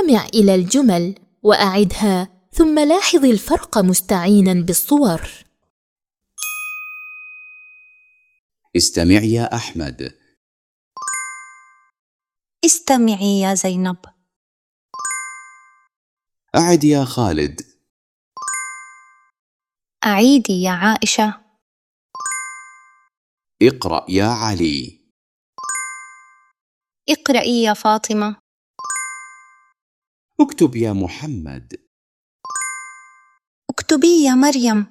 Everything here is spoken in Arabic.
أستمع إلى الجمل وأعدها ثم لاحظ الفرق مستعينا بالصور. استمع يا أحمد. استمعي يا زينب. أعد يا خالد. أعيدي يا عائشة. اقرأ يا علي. اقرأي يا فاطمة. اكتب يا محمد. اكتبي يا مريم.